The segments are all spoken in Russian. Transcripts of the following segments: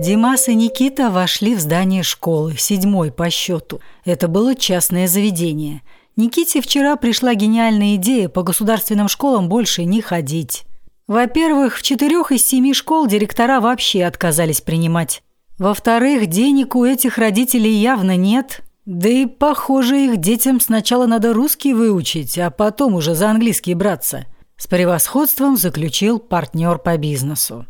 Димас и Никита вошли в здание школы, седьмой по счету. Это было частное заведение. Никите вчера пришла гениальная идея по государственным школам больше не ходить. Во-первых, в четырех из семи школ директора вообще отказались принимать. Во-вторых, денег у этих родителей явно нет. Да и, похоже, их детям сначала надо русский выучить, а потом уже за английский браться. С превосходством заключил партнер по бизнесу.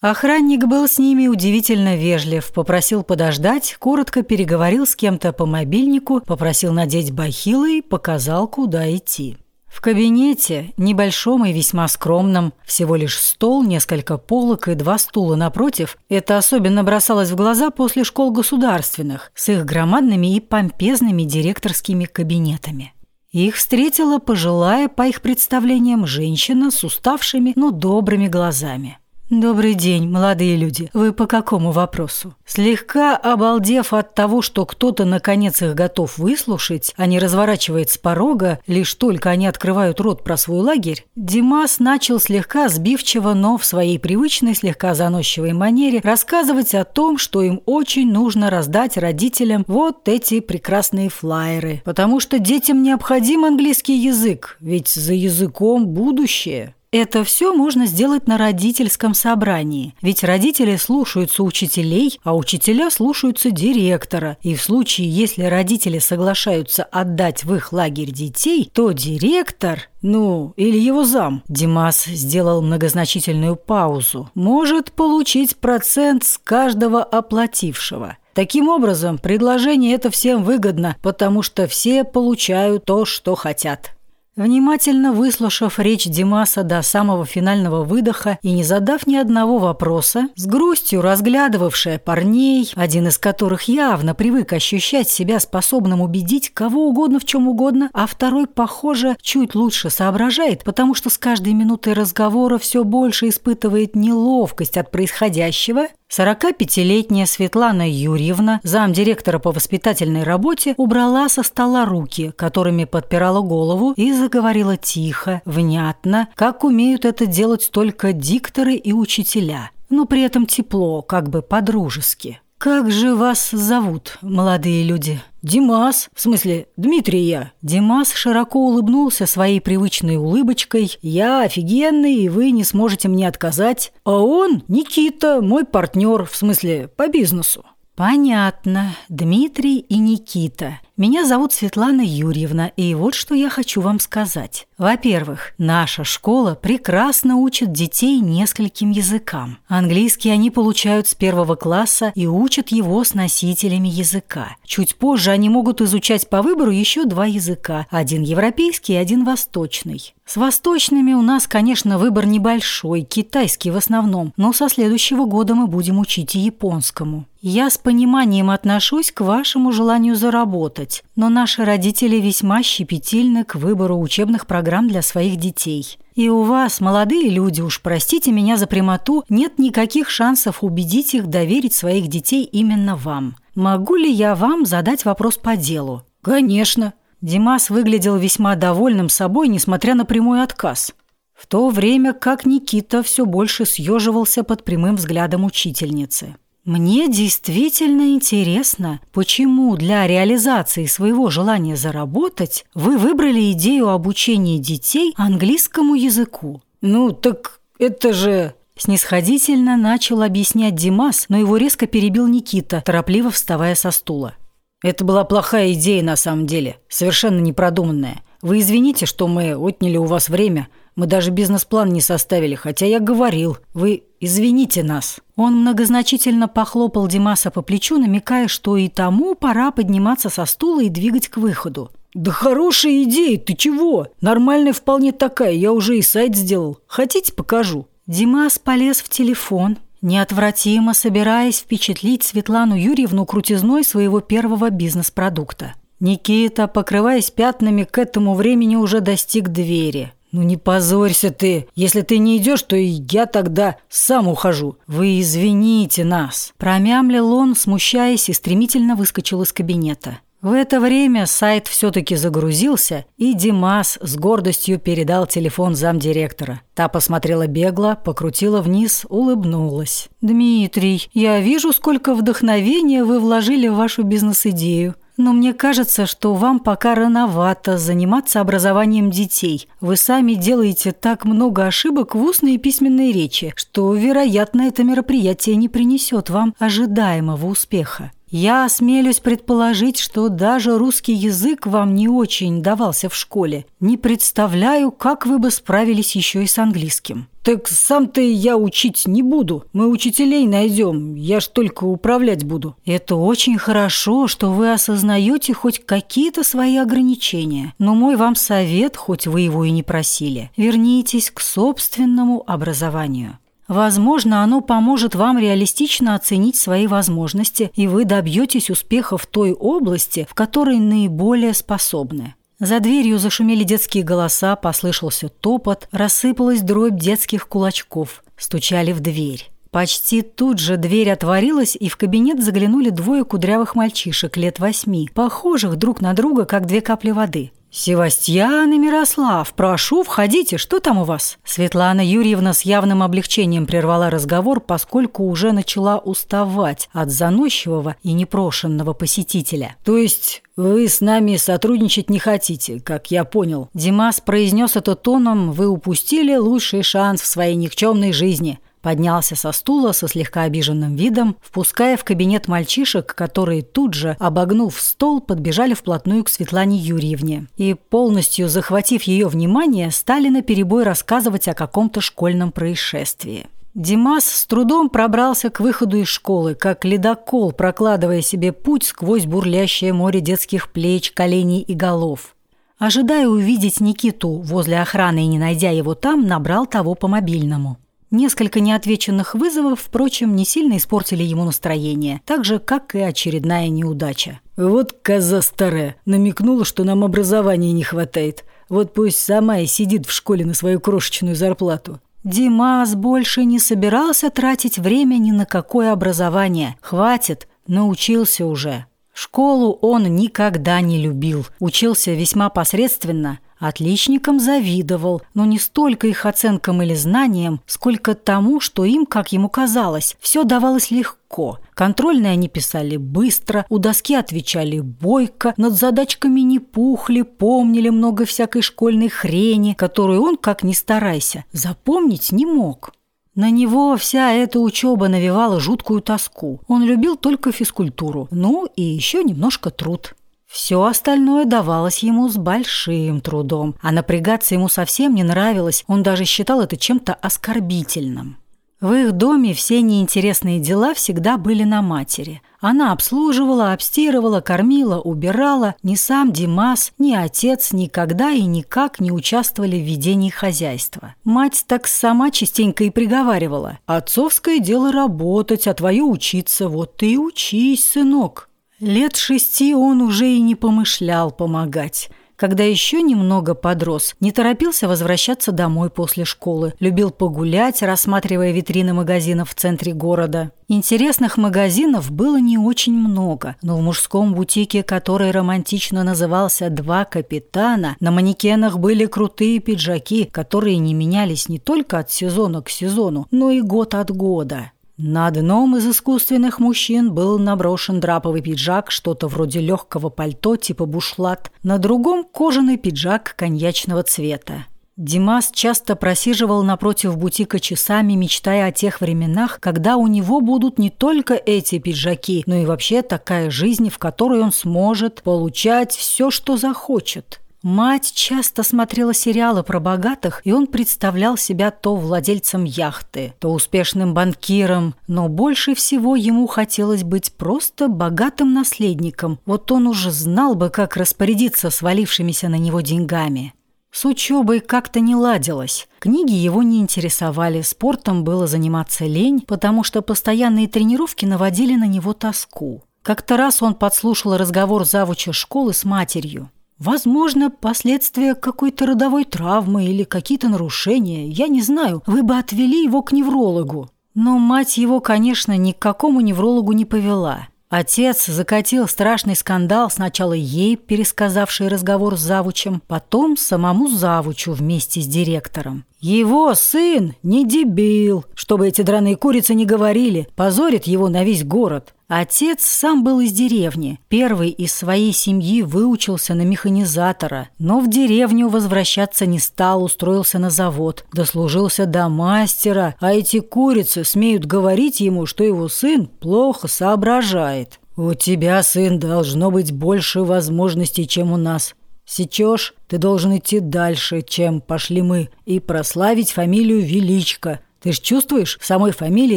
Охранник был с ними удивительно вежлив, попросил подождать, коротко переговорил с кем-то по мобильнику, попросил надеть бахилы и показал, куда идти. В кабинете, небольшом и весьма скромном, всего лишь стол, несколько полок и два стула напротив, это особенно бросалось в глаза после школ государственных, с их громадными и помпезными директорскими кабинетами. Их встретила пожилая, по их представлениям, женщина с уставшими, но добрыми глазами. «Добрый день, молодые люди. Вы по какому вопросу?» Слегка обалдев от того, что кто-то наконец их готов выслушать, а не разворачивает с порога, лишь только они открывают рот про свой лагерь, Димас начал слегка сбивчиво, но в своей привычной слегка заносчивой манере рассказывать о том, что им очень нужно раздать родителям вот эти прекрасные флаеры, потому что детям необходим английский язык, ведь за языком будущее. Это все можно сделать на родительском собрании, ведь родители слушаются учителей, а учителя слушаются директора. И в случае, если родители соглашаются отдать в их лагерь детей, то директор, ну, или его зам, Димас сделал многозначительную паузу, может получить процент с каждого оплатившего. Таким образом, предложение это всем выгодно, потому что все получают то, что хотят. Внимательно выслушав речь Димаса до самого финального выдоха и не задав ни одного вопроса, с грустью разглядывавшая парней, один из которых явно привык ощущать себя способным убедить кого угодно в чем угодно, а второй, похоже, чуть лучше соображает, потому что с каждой минутой разговора все больше испытывает неловкость от происходящего, 45-летняя Светлана Юрьевна, замдиректора по воспитательной работе, убрала со стола руки, которыми подпирала голову, и заговорила тихо, внятно, как умеют это делать только дикторы и учителя, но при этом тепло, как бы по-дружески. «Как же вас зовут, молодые люди?» «Димас, в смысле Дмитрий я». Димас широко улыбнулся своей привычной улыбочкой. «Я офигенный, и вы не сможете мне отказать. А он Никита, мой партнер, в смысле по бизнесу». «Понятно. Дмитрий и Никита. Меня зовут Светлана Юрьевна, и вот что я хочу вам сказать. Во-первых, наша школа прекрасно учит детей нескольким языкам. Английский они получают с первого класса и учат его с носителями языка. Чуть позже они могут изучать по выбору еще два языка, один европейский и один восточный. С восточными у нас, конечно, выбор небольшой, китайский в основном, но со следующего года мы будем учить и японскому. Я с пониманием отношусь к вашему желанию заработать, но наши родители весьма щепетильны к выбору учебных программ для своих детей. И у вас, молодые люди, уж простите меня за прямоту, нет никаких шансов убедить их доверить своих детей именно вам. Могу ли я вам задать вопрос по делу? Конечно. Димас выглядел весьма довольным собой, несмотря на прямой отказ. В то время как Никита все больше съеживался под прямым взглядом учительницы. Мне действительно интересно, почему для реализации своего желания заработать вы выбрали идею обучения детей английскому языку. Ну, так это же... Снисходительно начал объяснять Димас, но его резко перебил Никита, торопливо вставая со стула. Это была плохая идея на самом деле, совершенно непродуманная. Вы извините, что мы отняли у вас время. Мы даже бизнес-план не составили, хотя я говорил. Вы извините нас». Он многозначительно похлопал Димаса по плечу, намекая, что и тому пора подниматься со стула и двигать к выходу. «Да хорошая идея, ты чего? Нормальная вполне такая, я уже и сайт сделал. Хотите, покажу?» Димас полез в телефон, неотвратимо собираясь впечатлить Светлану Юрьевну крутизной своего первого бизнес-продукта. Никита, покрываясь пятнами, к этому времени уже достиг двери. «Ну не позорься ты. Если ты не идешь, то и я тогда сам ухожу. Вы извините нас». Промямлил он, смущаясь, и стремительно выскочил из кабинета. В это время сайт все-таки загрузился, и Димас с гордостью передал телефон замдиректора. Та посмотрела бегло, покрутила вниз, улыбнулась. «Дмитрий, я вижу, сколько вдохновения вы вложили в вашу бизнес-идею. Но мне кажется, что вам пока рановато заниматься образованием детей. Вы сами делаете так много ошибок в устной и письменной речи, что, вероятно, это мероприятие не принесет вам ожидаемого успеха. Я осмелюсь предположить, что даже русский язык вам не очень давался в школе. Не представляю, как вы бы справились еще и с английским. Так сам-то я учить не буду. Мы учителей найдем. Я ж только управлять буду. Это очень хорошо, что вы осознаете хоть какие-то свои ограничения. Но мой вам совет, хоть вы его и не просили, вернитесь к собственному образованию. Возможно, оно поможет вам реалистично оценить свои возможности, и вы добьетесь успеха в той области, в которой наиболее способны. За дверью зашумели детские голоса, послышался топот, рассыпалась дробь детских кулачков, стучали в дверь. Почти тут же дверь отворилась, и в кабинет заглянули двое кудрявых мальчишек лет восьми, похожих друг на друга, как две капли воды. «Севастьян и Мирослав, прошу, входите, что там у вас?» Светлана Юрьевна с явным облегчением прервала разговор, поскольку уже начала уставать от заносчивого и непрошенного посетителя. «То есть вы с нами сотрудничать не хотите, как я понял?» Димас произнес это тоном «Вы упустили лучший шанс в своей никчемной жизни». Поднялся со стула со слегка обиженным видом, впуская в кабинет мальчишек, которые тут же, обогнув стол, подбежали вплотную к Светлане Юрьевне. И, полностью захватив ее внимание, стали наперебой рассказывать о каком-то школьном происшествии. Димас с трудом пробрался к выходу из школы, как ледокол, прокладывая себе путь сквозь бурлящее море детских плеч, коленей и голов. Ожидая увидеть Никиту возле охраны и не найдя его там, набрал того по мобильному. Несколько неотвеченных вызовов, впрочем, не сильно испортили ему настроение, так же, как и очередная неудача. «Вот коза старая, намекнула, что нам образования не хватает. Вот пусть сама и сидит в школе на свою крошечную зарплату». Димас больше не собирался тратить время ни на какое образование. Хватит, научился уже. Школу он никогда не любил, учился весьма посредственно – Отличникам завидовал, но не столько их оценкам или знаниям, сколько тому, что им, как ему казалось, все давалось легко. Контрольные они писали быстро, у доски отвечали бойко, над задачками не пухли, помнили много всякой школьной хрени, которую он, как ни старайся, запомнить не мог. На него вся эта учеба навевала жуткую тоску. Он любил только физкультуру, ну и еще немножко труд. Все остальное давалось ему с большим трудом, а напрягаться ему совсем не нравилось, он даже считал это чем-то оскорбительным. В их доме все неинтересные дела всегда были на матери. Она обслуживала, обстирывала, кормила, убирала. Ни сам Димас, ни отец никогда и никак не участвовали в ведении хозяйства. Мать так сама частенько и приговаривала. «Отцовское дело работать, а твое учиться. Вот ты и учись, сынок». Лет шести он уже и не помышлял помогать. Когда еще немного подрос, не торопился возвращаться домой после школы. Любил погулять, рассматривая витрины магазинов в центре города. Интересных магазинов было не очень много, но в мужском бутике, который романтично назывался «Два капитана», на манекенах были крутые пиджаки, которые не менялись не только от сезона к сезону, но и год от года. На одном из искусственных мужчин был наброшен драповый пиджак, что-то вроде легкого пальто типа бушлат, на другом – кожаный пиджак коньячного цвета. Димас часто просиживал напротив бутика часами, мечтая о тех временах, когда у него будут не только эти пиджаки, но и вообще такая жизнь, в которой он сможет получать все, что захочет. Мать часто смотрела сериалы про богатых, и он представлял себя то владельцем яхты, то успешным банкиром, но больше всего ему хотелось быть просто богатым наследником. Вот он уже знал бы, как распорядиться свалившимися на него деньгами. С учебой как-то не ладилось. Книги его не интересовали, спортом было заниматься лень, потому что постоянные тренировки наводили на него тоску. Как-то раз он подслушал разговор завуча школы с матерью. Возможно, последствия какой-то родовой травмы или какие-то нарушения, я не знаю. Вы бы отвели его к неврологу. Но мать его, конечно, ни к какому неврологу не повела. Отец закатил страшный скандал, сначала ей, пересказавший разговор с завучем, потом самому завучу вместе с директором. Его сын не дебил, чтобы эти драные курицы не говорили, позорит его на весь город. Отец сам был из деревни. Первый из своей семьи выучился на механизатора, но в деревню возвращаться не стал, устроился на завод. Дослужился до мастера, а эти курицы смеют говорить ему, что его сын плохо соображает. «У тебя, сын, должно быть больше возможностей, чем у нас. Сечешь, ты должен идти дальше, чем пошли мы, и прославить фамилию Величко. Ты ж чувствуешь, в самой фамилии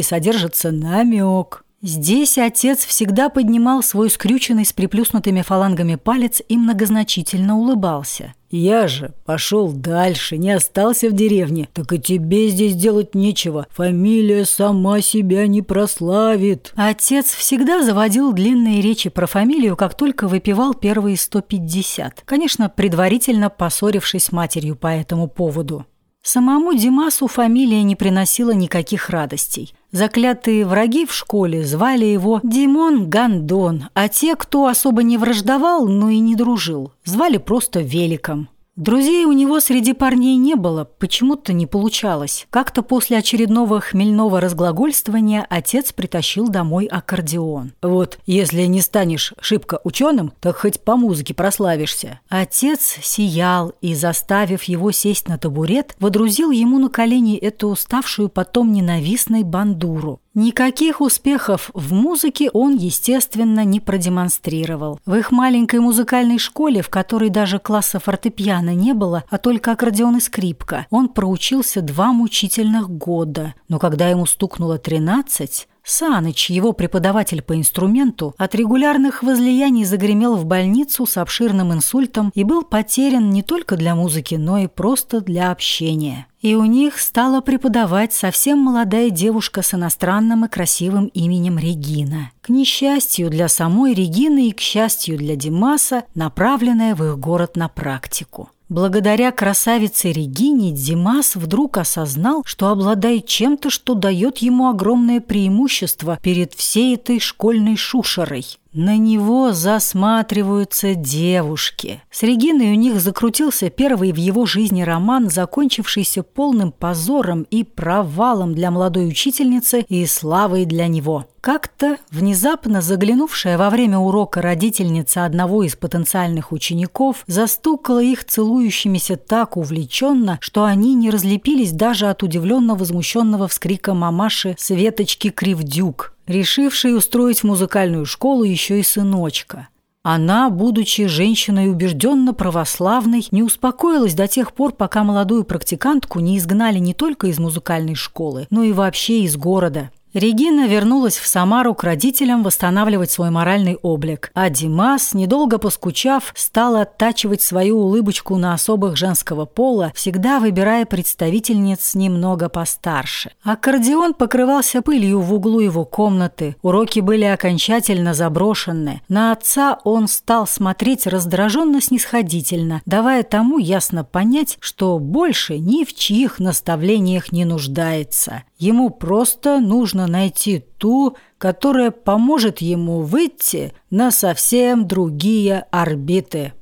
содержится намек». Здесь отец всегда поднимал свой скрюченный с приплюснутыми фалангами палец и многозначительно улыбался. «Я же пошел дальше, не остался в деревне. Так и тебе здесь делать нечего. Фамилия сама себя не прославит». Отец всегда заводил длинные речи про фамилию, как только выпивал первые 150. Конечно, предварительно поссорившись с матерью по этому поводу. Самому Димасу фамилия не приносила никаких радостей. Заклятые враги в школе звали его Димон Гандон, а те, кто особо не враждовал, но и не дружил, звали просто Великом. Друзей у него среди парней не было, почему-то не получалось. Как-то после очередного хмельного разглагольствования отец притащил домой аккордеон. «Вот, если не станешь шибко ученым, так хоть по музыке прославишься». Отец сиял и, заставив его сесть на табурет, водрузил ему на колени эту уставшую потом ненавистной бандуру. Никаких успехов в музыке он, естественно, не продемонстрировал. В их маленькой музыкальной школе, в которой даже класса фортепиано не было, а только аккордеон и скрипка, он проучился два мучительных года. Но когда ему стукнуло 13, Саныч, его преподаватель по инструменту, от регулярных возлияний загремел в больницу с обширным инсультом и был потерян не только для музыки, но и просто для общения. И у них стала преподавать совсем молодая девушка с иностранным и красивым именем Регина. К несчастью для самой Регины и к счастью для Димаса, направленная в их город на практику. Благодаря красавице Регине Димас вдруг осознал, что обладает чем-то, что дает ему огромное преимущество перед всей этой школьной шушерой. На него засматриваются девушки. С Региной у них закрутился первый в его жизни роман, закончившийся полным позором и провалом для молодой учительницы и славой для него. Как-то внезапно заглянувшая во время урока родительница одного из потенциальных учеников застукала их целующимися так увлеченно, что они не разлепились даже от удивленно возмущенного вскрика мамаши Светочки Кривдюк, решившей устроить в музыкальную школу еще и сыночка. Она, будучи женщиной убежденно православной, не успокоилась до тех пор, пока молодую практикантку не изгнали не только из музыкальной школы, но и вообще из города – Регина вернулась в Самару к родителям восстанавливать свой моральный облик, а Димас, недолго поскучав, стал оттачивать свою улыбочку на особых женского пола, всегда выбирая представительниц немного постарше. Аккордеон покрывался пылью в углу его комнаты, уроки были окончательно заброшены. На отца он стал смотреть раздраженно-снисходительно, давая тому ясно понять, что больше ни в чьих наставлениях не нуждается. Ему просто нужно найти ту, которая поможет ему выйти на совсем другие орбиты.